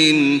الظالمين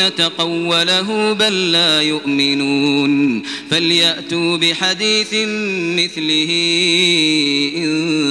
تقوله بل لا يؤمنون فليأتوا بحديث مثله إن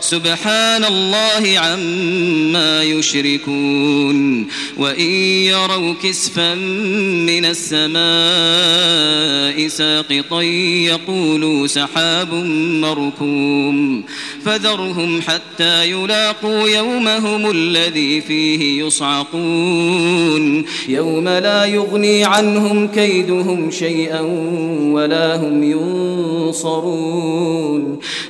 سبحان الله عما يشركون وإن يروا كسفا من السماء ساقطا يقولوا سحاب مركوم فذرهم حتى يلاقوا يومهم الذي فيه يصعقون. يوم لا يغني عنهم كيدهم شيئا ولا هم ينصرون.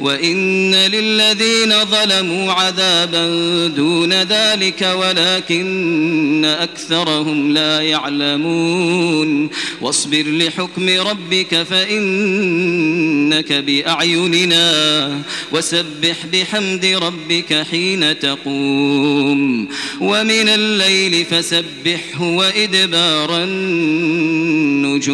وإن للذين ظلموا عذابا دون ذلك ولكن أكثرهم لا يعلمون. واصبر لحكم ربك فإنك بأعيننا. وسبح بحمد ربك حين تقوم ومن الليل فسبحه وإدبار النجوم